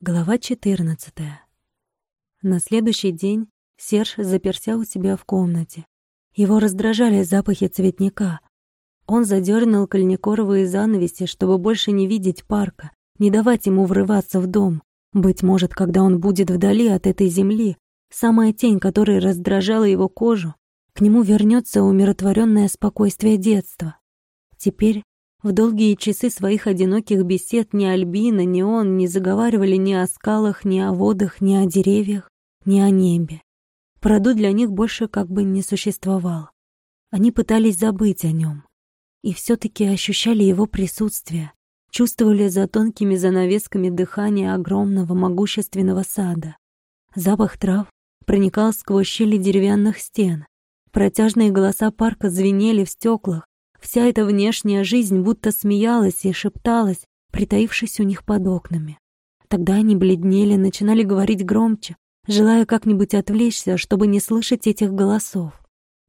Глава 14. На следующий день Серж заперся у себя в комнате. Его раздражали запахи цветника. Он задернул кальникоровые занавеси, чтобы больше не видеть парка, не давать ему врываться в дом. Быть может, когда он будет вдали от этой земли, самая тень, которая раздражала его кожу, к нему вернется умиротворенное спокойствие детства. Теперь в долгие часы своих одиноких бесед ни Альбина, ни он не заговаривали ни о скалах, ни о водах, ни о деревьях, ни о небе. Праду для них больше как бы не существовал. Они пытались забыть о нем. И все таки ощущали его присутствие, чувствовали за тонкими занавесками дыхание огромного могущественного сада. Запах трав проникал сквозь щели деревянных стен. Протяжные голоса парка звенели в стеклах, Вся эта внешняя жизнь будто смеялась и шепталась, притаившись у них под окнами. Тогда они бледнели, начинали говорить громче, желая как-нибудь отвлечься, чтобы не слышать этих голосов.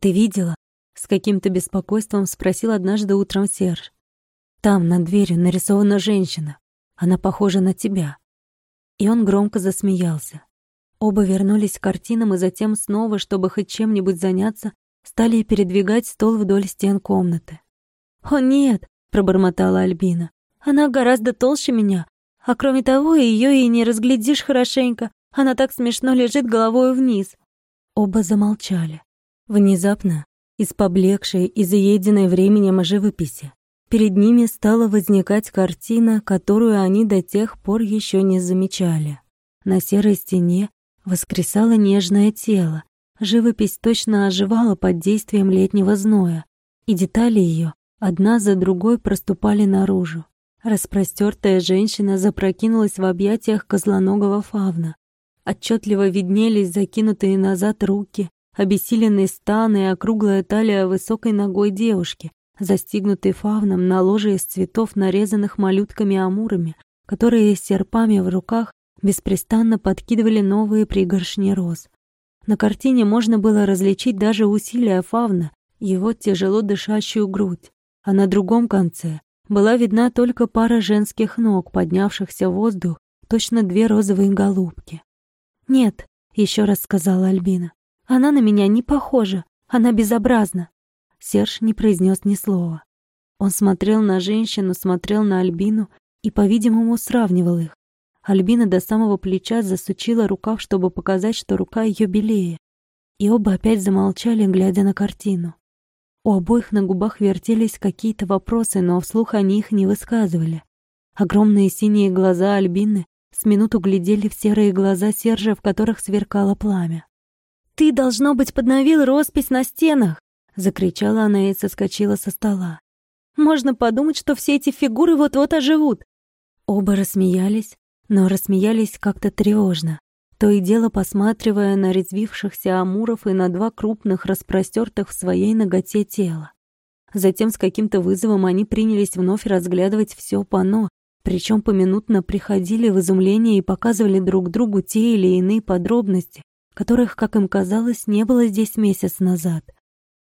«Ты видела?» — с каким-то беспокойством спросил однажды утром Серж. «Там, над дверью, нарисована женщина. Она похожа на тебя». И он громко засмеялся. Оба вернулись к картинам и затем снова, чтобы хоть чем-нибудь заняться, стали передвигать стол вдоль стен комнаты. «О, нет!» — пробормотала Альбина. «Она гораздо толще меня, а кроме того, ее и не разглядишь хорошенько. Она так смешно лежит головой вниз». Оба замолчали. Внезапно, из поблекшей и заеденной временем живописи, перед ними стала возникать картина, которую они до тех пор еще не замечали. На серой стене воскресало нежное тело, Живопись точно оживала под действием летнего зноя, и детали ее одна за другой проступали наружу. Распростертая женщина запрокинулась в объятиях козлоногого фавна. Отчетливо виднелись закинутые назад руки, обессиленные станы и округлая талия высокой ногой девушки, застигнутой фавном на ложе из цветов, нарезанных малютками-амурами, которые с серпами в руках беспрестанно подкидывали новые пригоршни роз. На картине можно было различить даже усилия фавна, его тяжело дышащую грудь, а на другом конце была видна только пара женских ног, поднявшихся в воздух, точно две розовые голубки. «Нет», — еще раз сказала Альбина, — «она на меня не похожа, она безобразна». Серж не произнес ни слова. Он смотрел на женщину, смотрел на Альбину и, по-видимому, сравнивал их. Альбина до самого плеча засучила рукав, чтобы показать, что рука ее белее. И оба опять замолчали, глядя на картину. У обоих на губах вертелись какие-то вопросы, но вслух они их не высказывали. Огромные синие глаза Альбины с минуту глядели в серые глаза Сержа, в которых сверкало пламя. «Ты, должно быть, подновил роспись на стенах!» — закричала она и соскочила со стола. «Можно подумать, что все эти фигуры вот-вот оживут!» Оба рассмеялись, но рассмеялись как-то тревожно, то и дело посматривая на резвившихся амуров и на два крупных, распростертых в своей ноготе тела. Затем с каким-то вызовом они принялись вновь разглядывать все пано, причем поминутно приходили в изумление и показывали друг другу те или иные подробности, которых, как им казалось, не было здесь месяц назад.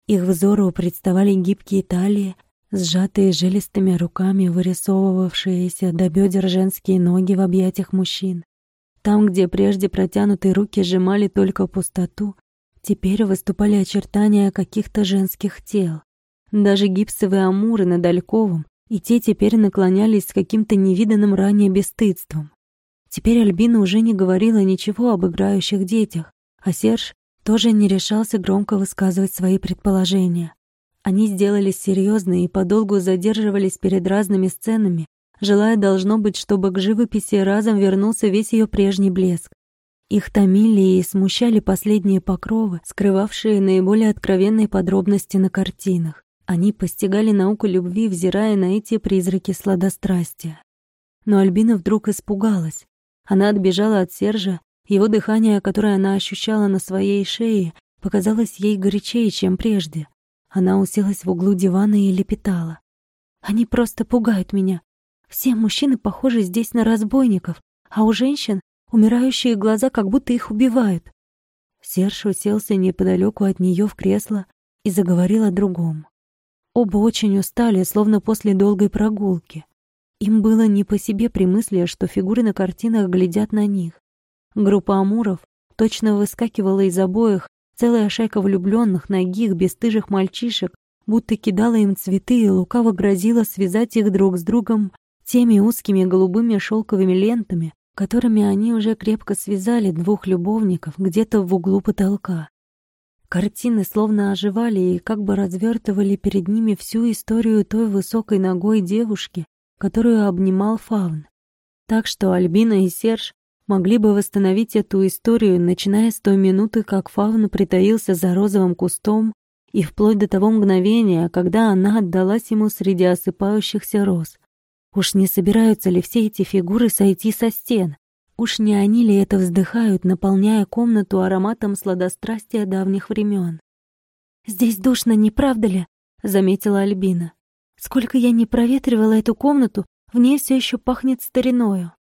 Их взору представали гибкие талии, сжатые жилистыми руками, вырисовывавшиеся до бедер женские ноги в объятиях мужчин. Там, где прежде протянутые руки сжимали только пустоту, теперь выступали очертания каких-то женских тел. Даже гипсовые амуры над Альковым, и те теперь наклонялись с каким-то невиданным ранее бесстыдством. Теперь Альбина уже не говорила ничего об играющих детях, а Серж тоже не решался громко высказывать свои предположения. Они сделались серьезные и подолгу задерживались перед разными сценами, желая, должно быть, чтобы к живописи разом вернулся весь ее прежний блеск. Их томили и смущали последние покровы, скрывавшие наиболее откровенные подробности на картинах. Они постигали науку любви, взирая на эти призраки сладострастия. Но Альбина вдруг испугалась. Она отбежала от Сержа, его дыхание, которое она ощущала на своей шее, показалось ей горячее, чем прежде. Она уселась в углу дивана и лепетала. «Они просто пугают меня. Все мужчины похожи здесь на разбойников, а у женщин умирающие глаза, как будто их убивают». Серж уселся неподалеку от нее в кресло и заговорил о другом. Оба очень устали, словно после долгой прогулки. Им было не по себе при мысли, что фигуры на картинах глядят на них. Группа амуров точно выскакивала из обоих, целая шайка влюбленных, ногих, бесстыжих мальчишек, будто кидала им цветы и лукаво грозила связать их друг с другом теми узкими голубыми шелковыми лентами, которыми они уже крепко связали двух любовников где-то в углу потолка. Картины словно оживали и как бы развертывали перед ними всю историю той высокой ногой девушки, которую обнимал Фаун. Так что Альбина и Серж могли бы восстановить эту историю, начиная с той минуты, как Фаун притаился за розовым кустом, и вплоть до того мгновения, когда она отдалась ему среди осыпающихся роз. Уж не собираются ли все эти фигуры сойти со стен? Уж не они ли это вздыхают, наполняя комнату ароматом сладострастия давних времен? «Здесь душно, не правда ли?» — заметила Альбина. «Сколько я не проветривала эту комнату, в ней все еще пахнет стариною».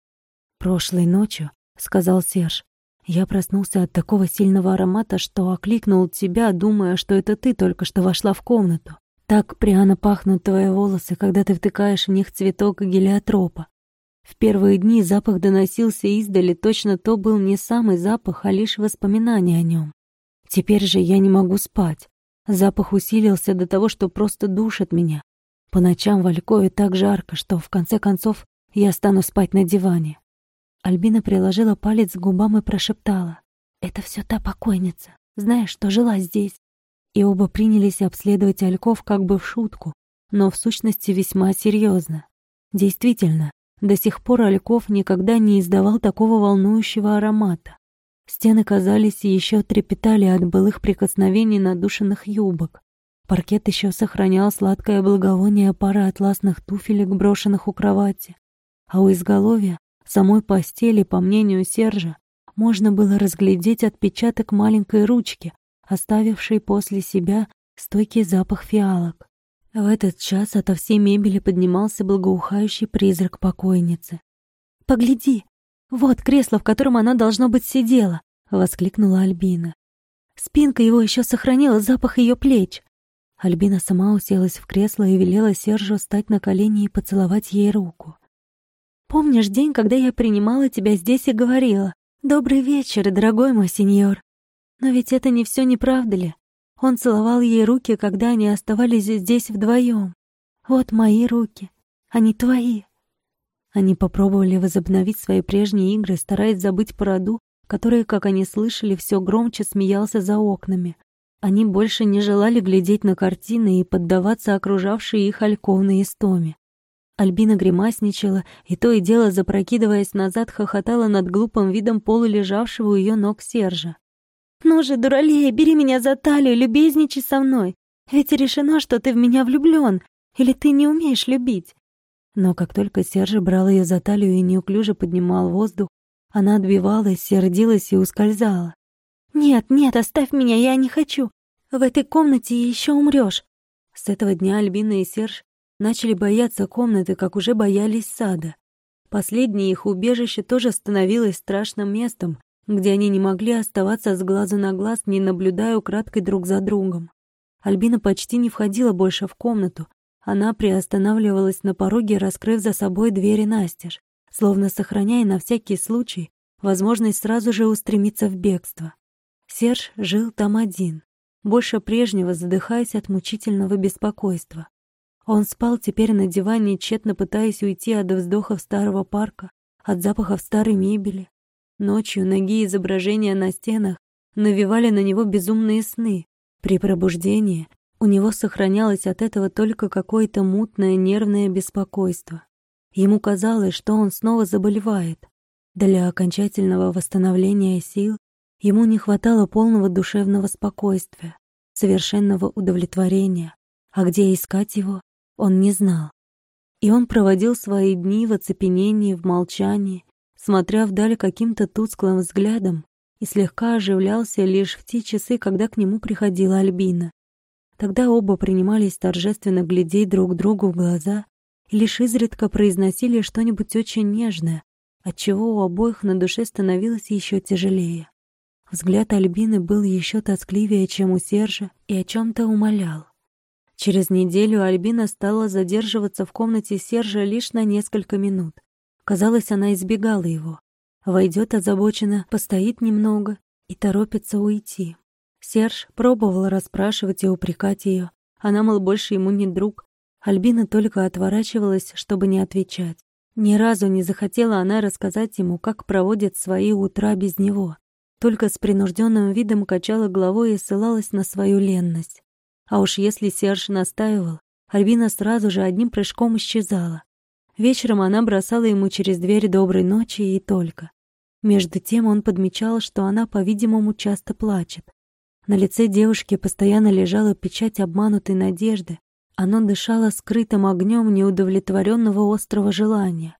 «Прошлой ночью», — сказал Серж, — «я проснулся от такого сильного аромата, что окликнул тебя, думая, что это ты только что вошла в комнату. Так пряно пахнут твои волосы, когда ты втыкаешь в них цветок гелиотропа. В первые дни запах доносился издали, точно то был не самый запах, а лишь воспоминание о нем. Теперь же я не могу спать. Запах усилился до того, что просто душит меня. По ночам в Алькове так жарко, что в конце концов я стану спать на диване. Альбина приложила палец к губам и прошептала. «Это все та покойница. Знаешь, что жила здесь и оба принялись обследовать Альков как бы в шутку, но в сущности весьма серьезно. Действительно, до сих пор Альков никогда не издавал такого волнующего аромата. Стены, казались, еще трепетали от былых прикосновений надушенных юбок. Паркет еще сохранял сладкое благовоние пары атласных туфелек, брошенных у кровати. А у изголовья, самой постели, по мнению Сержа, можно было разглядеть отпечаток маленькой ручки, оставивший после себя стойкий запах фиалок. В этот час ото всей мебели поднимался благоухающий призрак покойницы. «Погляди! Вот кресло, в котором она, должно быть, сидела!» — воскликнула Альбина. «Спинка его еще сохранила запах ее плеч!» Альбина сама уселась в кресло и велела Сержу встать на колени и поцеловать ей руку. «Помнишь день, когда я принимала тебя здесь и говорила? Добрый вечер, дорогой мой сеньор!» Но ведь это не все, не правда ли? Он целовал ей руки, когда они оставались здесь вдвоем. Вот мои руки, они твои. Они попробовали возобновить свои прежние игры, стараясь забыть про роду, который, как они слышали, все громче смеялся за окнами. Они больше не желали глядеть на картины и поддаваться окружавшей их альковной истоме. Альбина гримасничала и то и дело, запрокидываясь назад, хохотала над глупым видом полулежавшего у ее ног Сержа. «Ну же, дуралей, бери меня за талию, любезничай со мной. Ведь решено, что ты в меня влюблён, или ты не умеешь любить». Но как только Сержа брал её за талию и неуклюже поднимал воздух, она отбивалась, сердилась и ускользала. «Нет, нет, оставь меня, я не хочу. В этой комнате ещё умрёшь». С этого дня Альбина и Серж начали бояться комнаты, как уже боялись сада. Последнее их убежище тоже становилось страшным местом, где они не могли оставаться с глазу на глаз, не наблюдая украдкой друг за другом. Альбина почти не входила больше в комнату. Она приостанавливалась на пороге, раскрыв за собой двери настежь, словно сохраняя на всякий случай возможность сразу же устремиться в бегство. Серж жил там один, больше прежнего задыхаясь от мучительного беспокойства. Он спал теперь на диване, тщетно пытаясь уйти от вздохов старого парка, от запахов старой мебели, Ночью ноги изображения на стенах навевали на него безумные сны. При пробуждении у него сохранялось от этого только какое-то мутное нервное беспокойство. Ему казалось, что он снова заболевает. Для окончательного восстановления сил ему не хватало полного душевного спокойствия, совершенного удовлетворения, а где искать его, он не знал. И он проводил свои дни в оцепенении, в молчании, смотря вдаль каким-то тусклым взглядом, и слегка оживлялся лишь в те часы, когда к нему приходила Альбина. Тогда оба принимались торжественно глядеть друг другу в глаза и лишь изредка произносили что-нибудь очень нежное, отчего у обоих на душе становилось еще тяжелее. Взгляд Альбины был еще тоскливее, чем у Сержа, и о чем-то умолял. Через неделю Альбина стала задерживаться в комнате Сержа лишь на несколько минут. Казалось, она избегала его. Войдет озабоченно, постоит немного и торопится уйти. Серж пробовал расспрашивать и упрекать ее. Она, мол, больше ему не друг. Альбина только отворачивалась, чтобы не отвечать. Ни разу не захотела она рассказать ему, как проводит свои утра без него. Только с принужденным видом качала головой и ссылалась на свою ленность. А уж если Серж настаивал, Альбина сразу же одним прыжком исчезала. Вечером она бросала ему через дверь доброй ночи и только. Между тем он подмечал, что она, по-видимому, часто плачет. На лице девушки постоянно лежала печать обманутой надежды. Оно дышало скрытым огнем неудовлетворенного острого желания.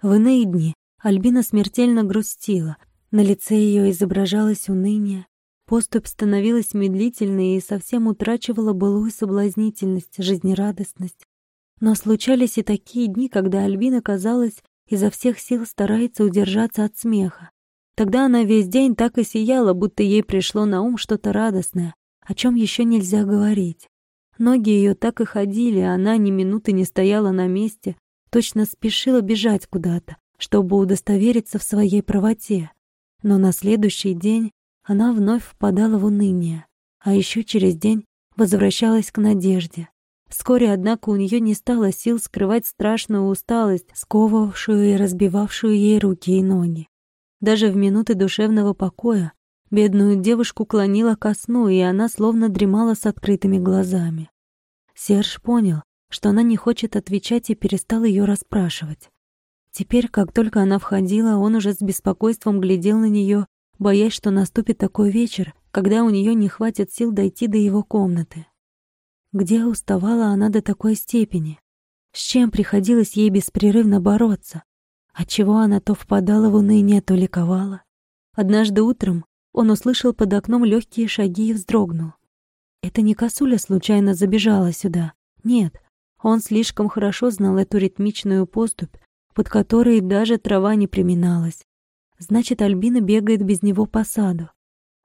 В иные дни Альбина смертельно грустила. На лице ее изображалось уныние. Поступь становилась медлительной и совсем утрачивала былую соблазнительность, жизнерадостность. Но случались и такие дни, когда Альбина, казалось, изо всех сил старается удержаться от смеха. Тогда она весь день так и сияла, будто ей пришло на ум что-то радостное, о чем еще нельзя говорить. Ноги ее так и ходили, а она ни минуты не стояла на месте, точно спешила бежать куда-то, чтобы удостовериться в своей правоте. Но на следующий день она вновь впадала в уныние, а еще через день возвращалась к надежде. Вскоре, однако, у нее не стало сил скрывать страшную усталость, сковывавшую и разбивавшую ей руки и ноги. Даже в минуты душевного покоя бедную девушку клонила ко сну, и она словно дремала с открытыми глазами. Серж понял, что она не хочет отвечать и перестал ее расспрашивать. Теперь, как только она входила, он уже с беспокойством глядел на нее, боясь, что наступит такой вечер, когда у нее не хватит сил дойти до его комнаты. Где уставала она до такой степени? С чем приходилось ей беспрерывно бороться? Отчего она то впадала в уныние, то ликовала? Однажды утром он услышал под окном легкие шаги и вздрогнул. Это не косуля случайно забежала сюда. Нет, он слишком хорошо знал эту ритмичную поступь, под которой даже трава не приминалась. Значит, Альбина бегает без него по саду.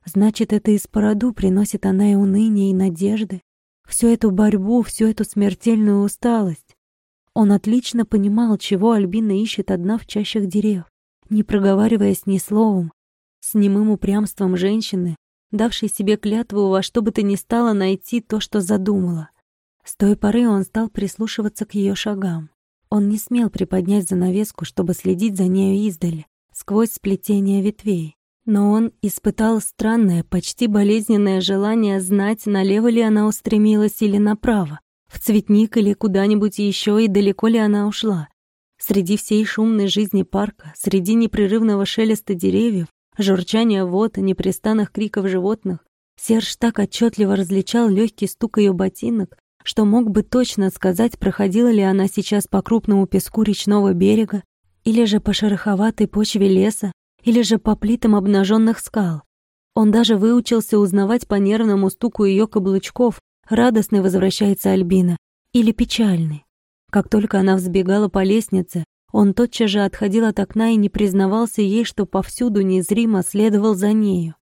Значит, это из породу приносит она и уныние, и надежды всю эту борьбу, всю эту смертельную усталость. Он отлично понимал, чего Альбина ищет одна в чащах дерев, не проговариваясь ни словом, с немым упрямством женщины, давшей себе клятву во что бы то ни стало найти то, что задумала. С той поры он стал прислушиваться к ее шагам. Он не смел приподнять занавеску, чтобы следить за нею издали, сквозь сплетение ветвей. Но он испытал странное, почти болезненное желание знать, налево ли она устремилась или направо, в цветник или куда-нибудь еще и далеко ли она ушла. Среди всей шумной жизни парка, среди непрерывного шелеста деревьев, журчания вод и непрестанных криков животных, Серж так отчетливо различал легкий стук ее ботинок, что мог бы точно сказать, проходила ли она сейчас по крупному песку речного берега или же по шероховатой почве леса, или же по плитам обнаженных скал. Он даже выучился узнавать по нервному стуку ее каблучков, радостный возвращается Альбина, или печальный. Как только она взбегала по лестнице, он тотчас же отходил от окна и не признавался ей, что повсюду незримо следовал за нею.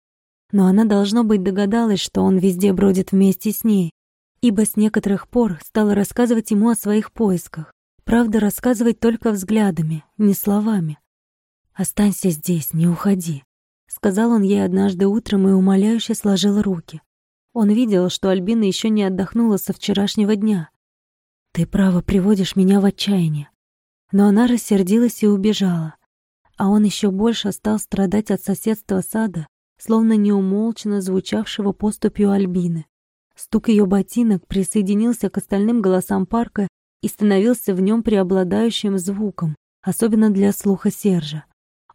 Но она, должно быть, догадалась, что он везде бродит вместе с ней, ибо с некоторых пор стала рассказывать ему о своих поисках. Правда, рассказывать только взглядами, не словами. «Останься здесь, не уходи», — сказал он ей однажды утром и умоляюще сложил руки. Он видел, что Альбина еще не отдохнула со вчерашнего дня. «Ты, право, приводишь меня в отчаяние». Но она рассердилась и убежала. А он еще больше стал страдать от соседства сада, словно неумолчно звучавшего поступью Альбины. Стук ее ботинок присоединился к остальным голосам парка и становился в нем преобладающим звуком, особенно для слуха Сержа.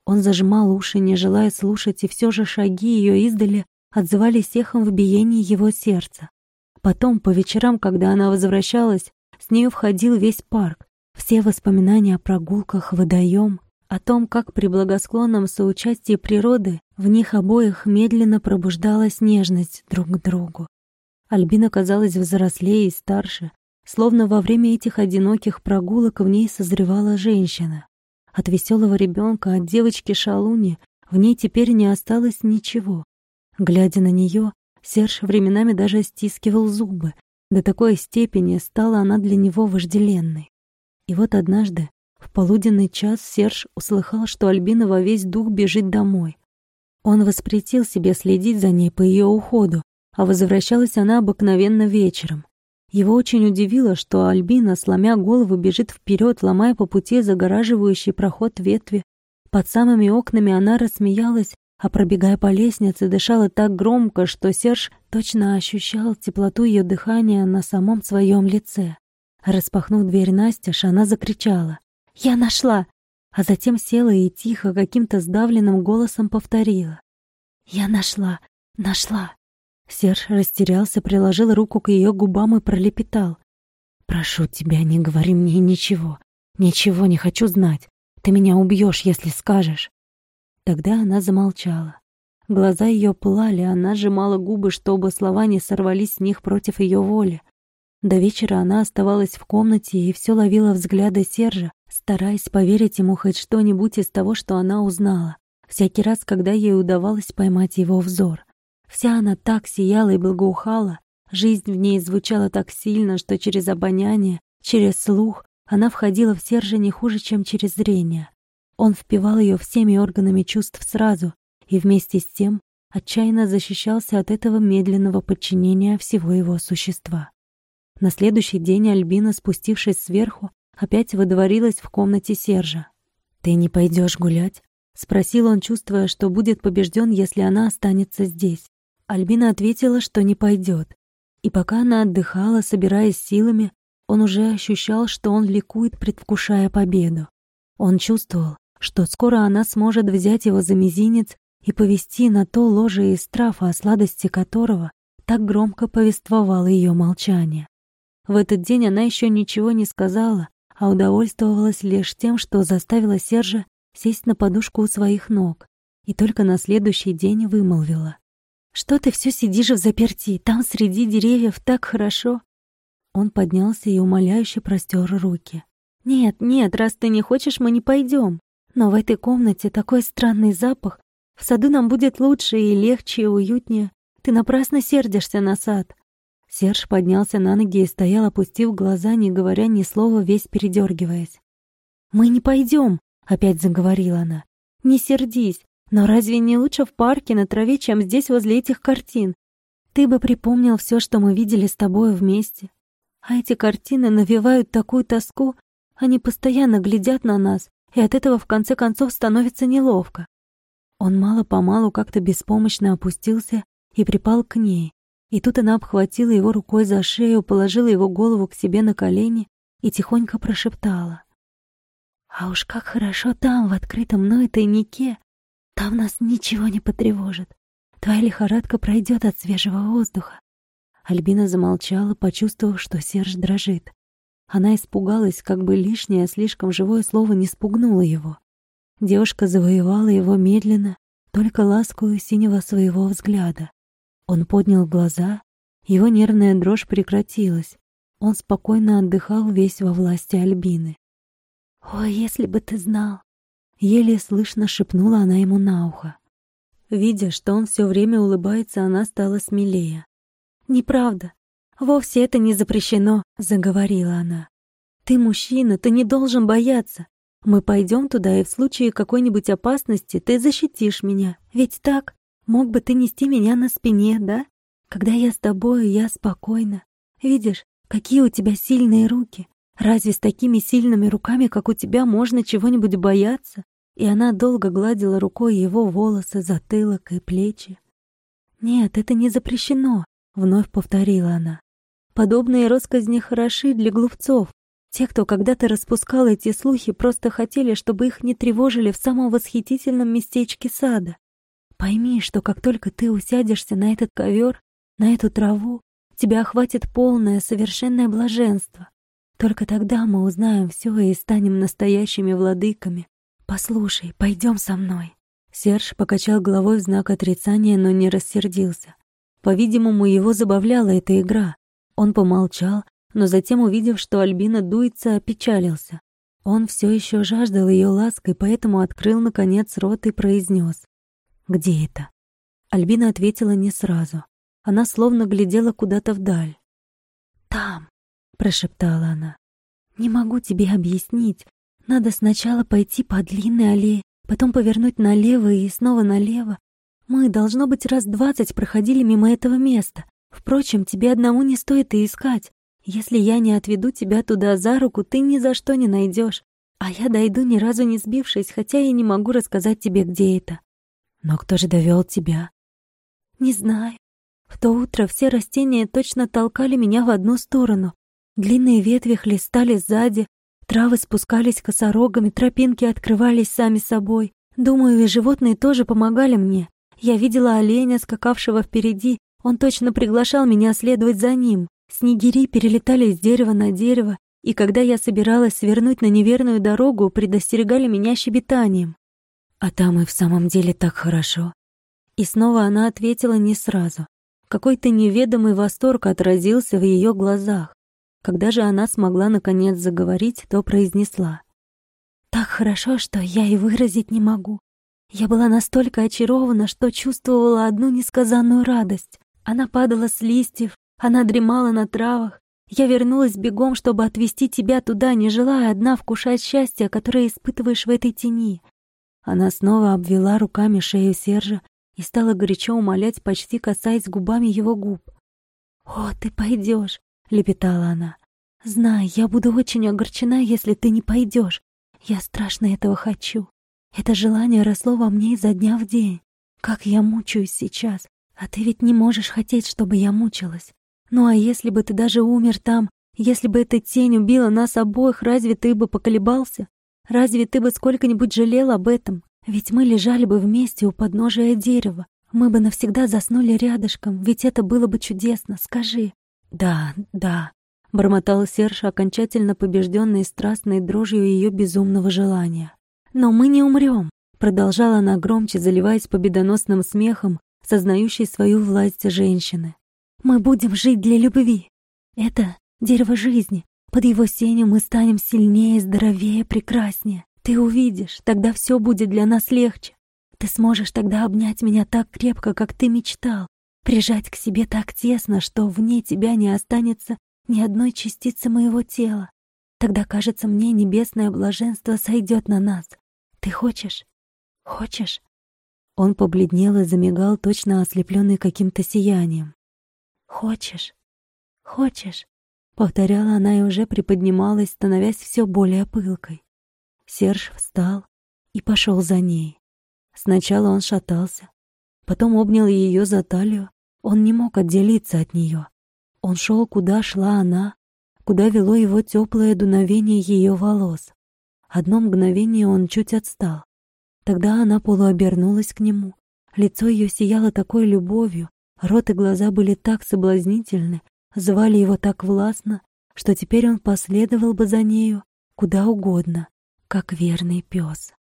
Он зажимал уши, не желая слушать, и все же шаги ее издали отзывались эхом в биении его сердца. Потом, по вечерам, когда она возвращалась, с нее входил весь парк, все воспоминания о прогулках, водоем, о том, как при благосклонном соучастии природы в них обоих медленно пробуждалась нежность друг к другу. Альбина казалась взрослее и старше, словно во время этих одиноких прогулок в ней созревала женщина. От веселого ребенка, от девочки-шалуни в ней теперь не осталось ничего. Глядя на нее, Серж временами даже стискивал зубы, До такой степени стала она для него вожделенной. И вот однажды, в полуденный час, Серж услыхал, что Альбина во весь дух бежит домой. Он воспретил себе следить за ней по ее уходу, а возвращалась она обыкновенно вечером. Его очень удивило, что Альбина, сломя голову, бежит вперед, ломая по пути загораживающий проход ветви. Под самыми окнами она рассмеялась, а пробегая по лестнице, дышала так громко, что Серж точно ощущал теплоту ее дыхания на самом своем лице. Распахнув дверь Настеж, она закричала «Я нашла!», а затем села и тихо, каким-то сдавленным голосом повторила «Я нашла! Нашла!». Серж растерялся, приложил руку к ее губам и пролепетал. «Прошу тебя, не говори мне ничего. Ничего не хочу знать. Ты меня убьешь, если скажешь». Тогда она замолчала. Глаза ее пылали, она сжимала губы, чтобы слова не сорвались с них против ее воли. До вечера она оставалась в комнате и все ловила взгляды Сержа, стараясь поверить ему хоть что-нибудь из того, что она узнала. Всякий раз, когда ей удавалось поймать его взор. Вся она так сияла и благоухала, жизнь в ней звучала так сильно, что через обоняние, через слух она входила в Сержа не хуже, чем через зрение. Он впивал ее всеми органами чувств сразу и вместе с тем отчаянно защищался от этого медленного подчинения всего его существа. На следующий день Альбина, спустившись сверху, опять выдворилась в комнате Сержа. «Ты не пойдешь гулять?» — спросил он, чувствуя, что будет побежден, если она останется здесь. Альбина ответила, что не пойдет. И пока она отдыхала, собираясь силами, он уже ощущал, что он ликует, предвкушая победу. Он чувствовал, что скоро она сможет взять его за мизинец и повести на то ложе из трав, о сладости которого так громко повествовало ее молчание. В этот день она еще ничего не сказала, а удовольствовалась лишь тем, что заставила Сержа сесть на подушку у своих ног, и только на следующий день вымолвила. Что ты все сидишь в заперти? Там среди деревьев так хорошо. Он поднялся и умоляюще простер руки. Нет, нет, раз ты не хочешь, мы не пойдем. Но в этой комнате такой странный запах. В саду нам будет лучше и легче, и уютнее. Ты напрасно сердишься на сад. Серж поднялся на ноги и стоял, опустив глаза, не говоря ни слова, весь передергиваясь. «Мы не пойдем», — опять заговорила она. «Не сердись. Но разве не лучше в парке на траве, чем здесь возле этих картин? Ты бы припомнил все, что мы видели с тобой вместе. А эти картины навевают такую тоску, они постоянно глядят на нас, и от этого в конце концов становится неловко. Он мало-помалу как-то беспомощно опустился и припал к ней. И тут она обхватила его рукой за шею, положила его голову к себе на колени и тихонько прошептала. «А уж как хорошо там, в открытом мной тайнике, там нас ничего не потревожит. Твоя лихорадка пройдет от свежего воздуха. Альбина замолчала, почувствовав, что Серж дрожит. Она испугалась, как бы лишнее, слишком живое слово не спугнуло его. Девушка завоевала его медленно, только ласковую синего своего взгляда. Он поднял глаза, его нервная дрожь прекратилась. Он спокойно отдыхал весь во власти Альбины. «О, если бы ты знал! Еле слышно шепнула она ему на ухо. Видя, что он все время улыбается, она стала смелее. «Неправда. Вовсе это не запрещено», — заговорила она. «Ты мужчина, ты не должен бояться. Мы пойдем туда, и в случае какой-нибудь опасности ты защитишь меня. Ведь так? Мог бы ты нести меня на спине, да? Когда я с тобой, я спокойна. Видишь, какие у тебя сильные руки. Разве с такими сильными руками, как у тебя, можно чего-нибудь бояться? И она долго гладила рукой его волосы, затылок и плечи. «Нет, это не запрещено», — вновь повторила она. «Подобные росказни хороши для глупцов. Те, кто когда-то распускал эти слухи, просто хотели, чтобы их не тревожили в самом восхитительном местечке сада. Пойми, что как только ты усядешься на этот ковер, на эту траву, тебя охватит полное, совершенное блаженство. Только тогда мы узнаем все и станем настоящими владыками. Послушай, пойдем со мной. Серж покачал головой в знак отрицания, но не рассердился. По-видимому, его забавляла эта игра. Он помолчал, но затем, увидев, что Альбина дуется, опечалился. Он все еще жаждал ее лаской, поэтому открыл, наконец, рот и произнес: «Где это?» Альбина ответила не сразу. Она словно глядела куда-то вдаль. Прошептала она. «Не могу тебе объяснить. Надо сначала пойти по длинной аллее, потом повернуть налево и снова налево. Мы, должно быть, раз двадцать проходили мимо этого места. Впрочем, тебе одному не стоит и искать. Если я не отведу тебя туда за руку, ты ни за что не найдешь. А я дойду, ни разу не сбившись, хотя и не могу рассказать тебе, где это. Но кто же довел тебя? Не знаю. В то утро все растения точно толкали меня в одну сторону. Длинные ветви хлестали сзади, Травы спускались косорогами, тропинки открывались сами собой. Думаю, и животные тоже помогали мне. Я видела оленя, скакавшего впереди. Он точно приглашал меня следовать за ним. Снегири перелетали с дерева на дерево, и когда я собиралась свернуть на неверную дорогу, предостерегали меня щебетанием. А там и в самом деле так хорошо. И снова она ответила не сразу. Какой-то неведомый восторг отразился в ее глазах. Когда же она смогла наконец заговорить, то произнесла. «Так хорошо, что я и выразить не могу. Я была настолько очарована, что чувствовала одну несказанную радость. Она падала с листьев, она дремала на травах. Я вернулась бегом, чтобы отвезти тебя туда, не желая одна вкушать счастье, которое испытываешь в этой тени». Она снова обвела руками шею Сержа и стала горячо умолять, почти касаясь губами его губ. «О, ты пойдешь, — лепетала она. «Знай, я буду очень огорчена, если ты не пойдешь. Я страшно этого хочу. Это желание росло во мне изо дня в день. Как я мучаюсь сейчас, а ты ведь не можешь хотеть, чтобы я мучилась. Ну а если бы ты даже умер там, если бы эта тень убила нас обоих, разве ты бы поколебался? Разве ты бы сколько-нибудь жалел об этом? Ведь мы лежали бы вместе у подножия дерева. Мы бы навсегда заснули рядышком, ведь это было бы чудесно, скажи. «Да, да», — бормотал Серж, окончательно побежденный страстной дрожью ее безумного желания. «Но мы не умрем», — продолжала она громче, заливаясь победоносным смехом, сознающей свою власть женщины. «Мы будем жить для любви. Это дерево жизни. Под его сенью мы станем сильнее, здоровее, прекраснее. Ты увидишь, тогда все будет для нас легче. Ты сможешь тогда обнять меня так крепко, как ты мечтал, прижать к себе так тесно, что вне тебя не останется ни одной частицы моего тела. Тогда, кажется, мне небесное блаженство сойдет на нас. Ты хочешь? Хочешь?» Он побледнел и замигал, точно ослепленный каким-то сиянием. «Хочешь? Хочешь?» Повторяла она и уже приподнималась, становясь все более пылкой. Серж встал и пошел за ней. Сначала он шатался, потом обнял ее за талию. Он не мог отделиться от нее. Он шел, куда шла она, куда вело его теплое дуновение ее волос. Одно мгновение он чуть отстал. Тогда она полуобернулась к нему. Лицо ее сияло такой любовью, рот и глаза были так соблазнительны, звали его так властно, что теперь он последовал бы за нею куда угодно, как верный пес.